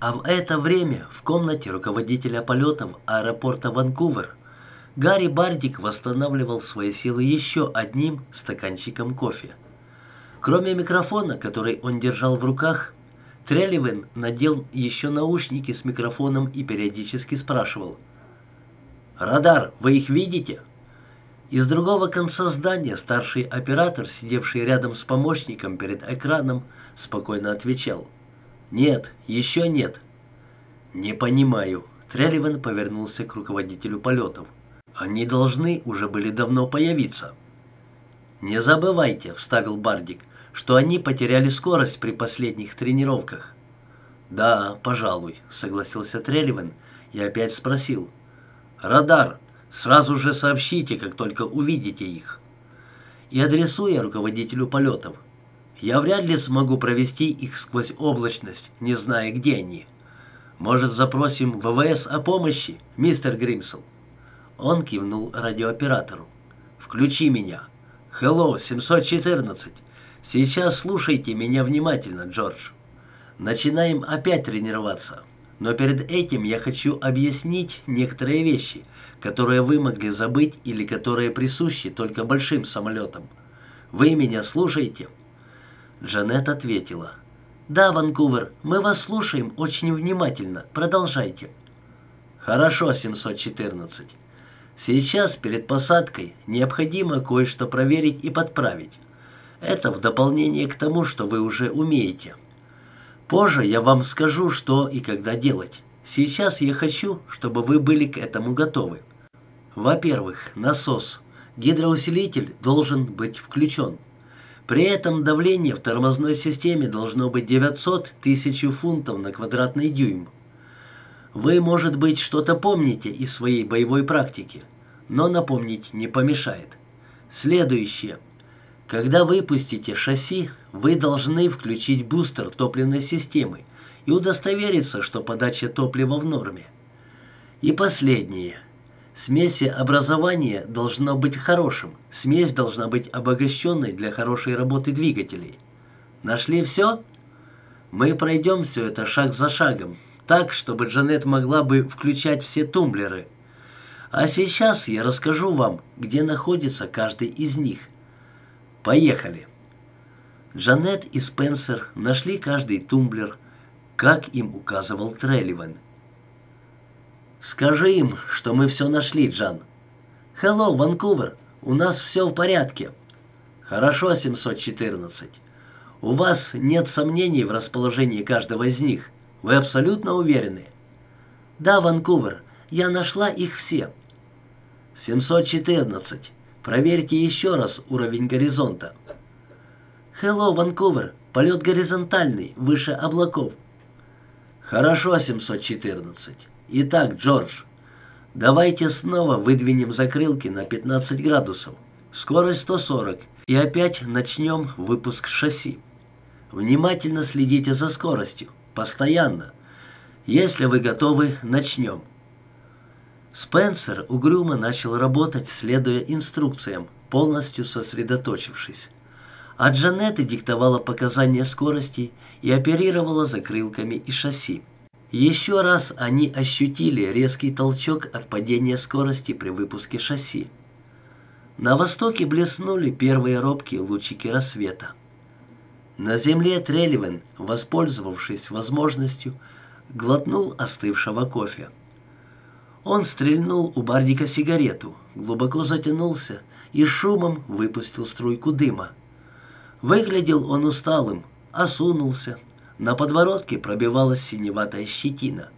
А в это время в комнате руководителя полетов аэропорта Ванкувер Гарри Бардик восстанавливал свои силы еще одним стаканчиком кофе. Кроме микрофона, который он держал в руках, Трелливен надел еще наушники с микрофоном и периодически спрашивал. «Радар, вы их видите?» Из другого конца здания старший оператор, сидевший рядом с помощником перед экраном, спокойно отвечал. «Нет, еще нет». «Не понимаю». Трелливен повернулся к руководителю полетов. «Они должны уже были давно появиться». «Не забывайте», — вставил Бардик, что они потеряли скорость при последних тренировках. «Да, пожалуй», — согласился Трелливен и опять спросил. «Радар, сразу же сообщите, как только увидите их». И адресуя руководителю полетов. «Я вряд ли смогу провести их сквозь облачность, не зная, где они. Может, запросим ВВС о помощи, мистер Гримсел?» Он кивнул радиооператору. «Включи меня. Hello, 714. Сейчас слушайте меня внимательно, Джордж. Начинаем опять тренироваться. Но перед этим я хочу объяснить некоторые вещи, которые вы могли забыть или которые присущи только большим самолетам. Вы меня слушаете?» Джанет ответила. «Да, Ванкувер, мы вас слушаем очень внимательно. Продолжайте». «Хорошо, 714. Сейчас, перед посадкой, необходимо кое-что проверить и подправить. Это в дополнение к тому, что вы уже умеете. Позже я вам скажу, что и когда делать. Сейчас я хочу, чтобы вы были к этому готовы. Во-первых, насос. Гидроусилитель должен быть включен. При этом давление в тормозной системе должно быть 900 тысяч фунтов на квадратный дюйм. Вы, может быть, что-то помните из своей боевой практики, но напомнить не помешает. Следующее – когда выпустите шасси, вы должны включить бустер топливной системы и удостовериться, что подача топлива в норме. И последнее. Смеси образования должно быть хорошим. Смесь должна быть обогащенной для хорошей работы двигателей. Нашли все? Мы пройдем все это шаг за шагом, так, чтобы Джанет могла бы включать все тумблеры. А сейчас я расскажу вам, где находится каждый из них. Поехали. Джанет и Спенсер нашли каждый тумблер, как им указывал Трелливан. «Скажи им, что мы все нашли, Джан». «Хелло, Ванкувер, у нас все в порядке». «Хорошо, 714. У вас нет сомнений в расположении каждого из них? Вы абсолютно уверены?» «Да, Ванкувер, я нашла их все». «714. Проверьте еще раз уровень горизонта. Hello, Ванкувер. Полет горизонтальный, выше облаков. Хорошо, 714. Итак, Джордж, давайте снова выдвинем закрылки на 15 градусов. Скорость 140. И опять начнем выпуск шасси. Внимательно следите за скоростью. Постоянно. Если вы готовы, начнем. Спенсер угрюмо начал работать, следуя инструкциям, полностью сосредоточившись. А Джанетта диктовала показания скорости и оперировала закрылками и шасси. Еще раз они ощутили резкий толчок от падения скорости при выпуске шасси. На востоке блеснули первые робкие лучики рассвета. На земле Трелливен, воспользовавшись возможностью, глотнул остывшего кофе. Он стрельнул у Бардика сигарету, глубоко затянулся и шумом выпустил струйку дыма. Выглядел он усталым, осунулся. На подбородке пробивалась синеватая щетина.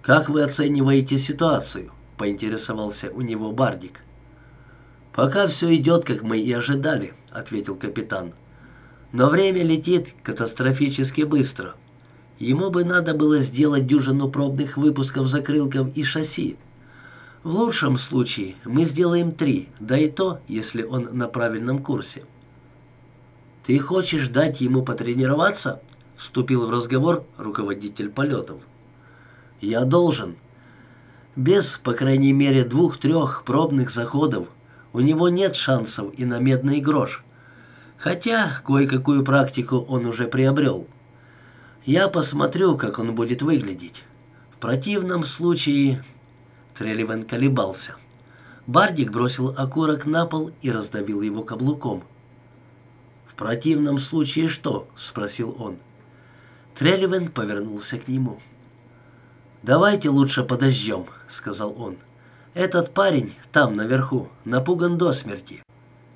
«Как вы оцениваете ситуацию?» — поинтересовался у него Бардик. «Пока все идет, как мы и ожидали», — ответил капитан. «Но время летит катастрофически быстро. Ему бы надо было сделать дюжину пробных выпусков закрылков и шасси. В лучшем случае мы сделаем три, да и то, если он на правильном курсе. «Ты хочешь дать ему потренироваться?» — вступил в разговор руководитель полетов. «Я должен. Без, по крайней мере, двух-трех пробных заходов у него нет шансов и на медный грош. Хотя кое-какую практику он уже приобрел». Я посмотрю, как он будет выглядеть. В противном случае...» Трелливен колебался. Бардик бросил окурок на пол и раздавил его каблуком. «В противном случае что?» — спросил он. Трелливен повернулся к нему. «Давайте лучше подождем», — сказал он. «Этот парень там, наверху, напуган до смерти.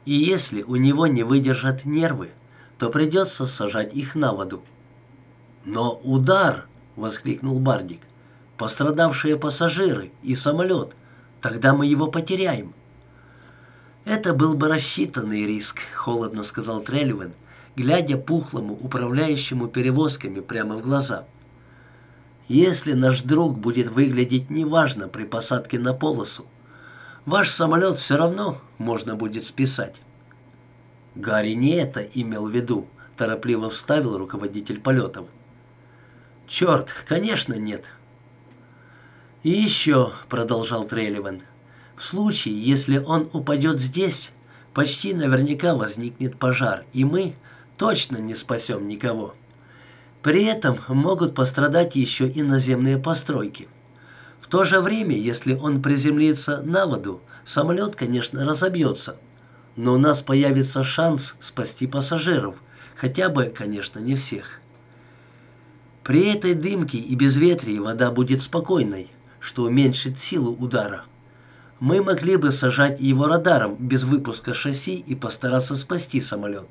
И если у него не выдержат нервы, то придется сажать их на воду». «Но удар!» — воскликнул Бардик. «Пострадавшие пассажиры и самолет. Тогда мы его потеряем». «Это был бы рассчитанный риск», — холодно сказал Трелливен, глядя пухлому управляющему перевозками прямо в глаза. «Если наш друг будет выглядеть неважно при посадке на полосу, ваш самолет все равно можно будет списать». Гарри не это имел в виду, торопливо вставил руководитель полетов. «Черт, конечно нет». «И еще», — продолжал Трелливан, — «в случае, если он упадет здесь, почти наверняка возникнет пожар, и мы точно не спасем никого. При этом могут пострадать еще и наземные постройки. В то же время, если он приземлится на воду, самолет, конечно, разобьется, но у нас появится шанс спасти пассажиров, хотя бы, конечно, не всех». При этой дымке и безветрии вода будет спокойной, что уменьшит силу удара. Мы могли бы сажать его радаром без выпуска шасси и постараться спасти самолет.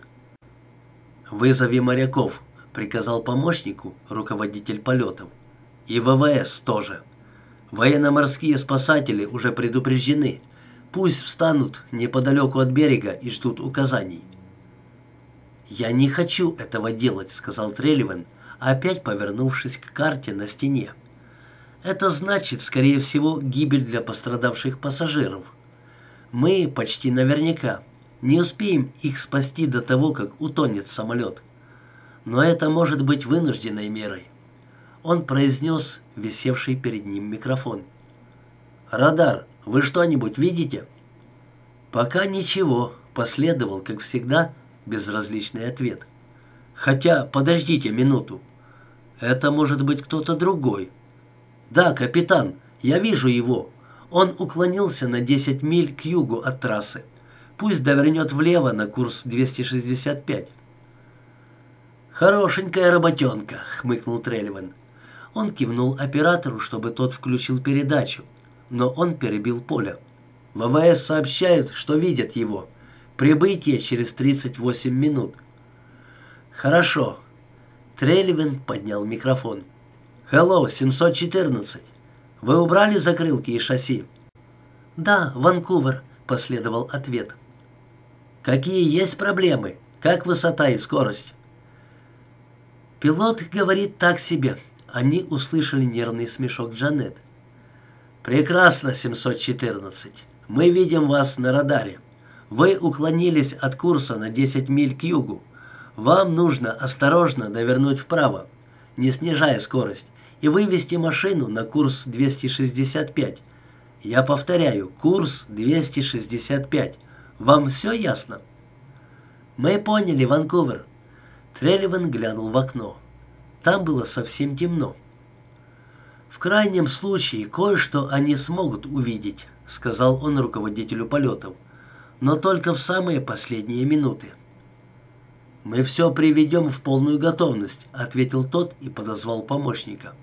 «Вызови моряков», — приказал помощнику руководитель полетов. «И ВВС тоже. Военно-морские спасатели уже предупреждены. Пусть встанут неподалеку от берега и ждут указаний». «Я не хочу этого делать», — сказал Трелливан, опять повернувшись к карте на стене. Это значит, скорее всего, гибель для пострадавших пассажиров. Мы почти наверняка не успеем их спасти до того, как утонет самолет. Но это может быть вынужденной мерой. Он произнес висевший перед ним микрофон. «Радар, вы что-нибудь видите?» «Пока ничего», — последовал, как всегда, безразличный ответ. «Хотя, подождите минуту. Это может быть кто-то другой. Да, капитан, я вижу его. Он уклонился на 10 миль к югу от трассы. Пусть довернет влево на курс 265. «Хорошенькая работенка», — хмыкнул Трельван. Он кивнул оператору, чтобы тот включил передачу, но он перебил поле. ВВС сообщают, что видят его. Прибытие через 38 минут. «Хорошо, Трелливен поднял микрофон. «Hello, 714. Вы убрали закрылки и шасси?» «Да, Ванкувер», — последовал ответ. «Какие есть проблемы? Как высота и скорость?» Пилот говорит так себе. Они услышали нервный смешок Джанет. «Прекрасно, 714. Мы видим вас на радаре. Вы уклонились от курса на 10 миль к югу. Вам нужно осторожно довернуть вправо, не снижая скорость, и вывести машину на курс 265. Я повторяю, курс 265. Вам все ясно? Мы поняли, Ванкувер. Трелливан глянул в окно. Там было совсем темно. В крайнем случае кое-что они смогут увидеть, сказал он руководителю полетов, но только в самые последние минуты. «Мы все приведем в полную готовность», — ответил тот и подозвал помощника.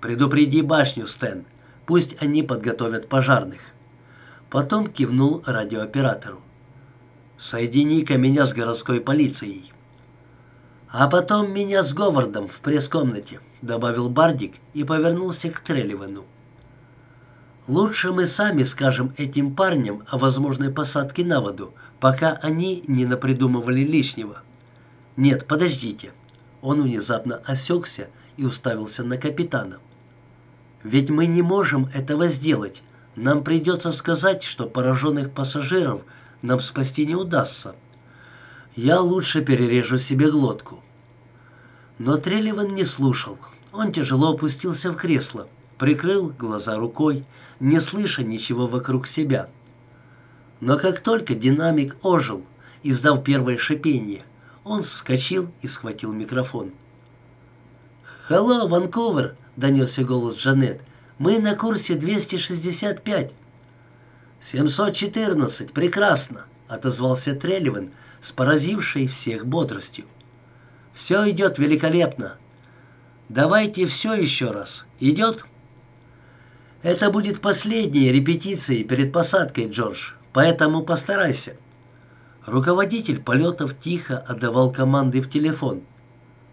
«Предупреди башню, Стэн. Пусть они подготовят пожарных». Потом кивнул радиооператору. «Соедини-ка меня с городской полицией». «А потом меня с Говардом в пресс-комнате», — добавил Бардик и повернулся к Трелливану. «Лучше мы сами скажем этим парням о возможной посадке на воду, пока они не напридумывали лишнего». «Нет, подождите». Он внезапно осекся и уставился на капитана. «Ведь мы не можем этого сделать. Нам придется сказать, что пораженных пассажиров нам спасти не удастся. Я лучше перережу себе глотку». Но Трелливан не слушал. Он тяжело опустился в кресло, прикрыл глаза рукой, не слыша ничего вокруг себя. Но как только динамик ожил, издав первое шипение, он вскочил и схватил микрофон. «Hello, Ванкувер!» — донесся голос Джанет. «Мы на курсе 265». «714, прекрасно!» — отозвался Трелливан с поразившей всех бодростью. «Все идет великолепно. Давайте все еще раз. Идет?» «Это будет последняя репетиция перед посадкой, Джордж, поэтому постарайся». Руководитель полетов тихо отдавал команды в телефон.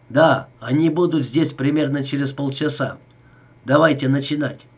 «Да, они будут здесь примерно через полчаса. Давайте начинать».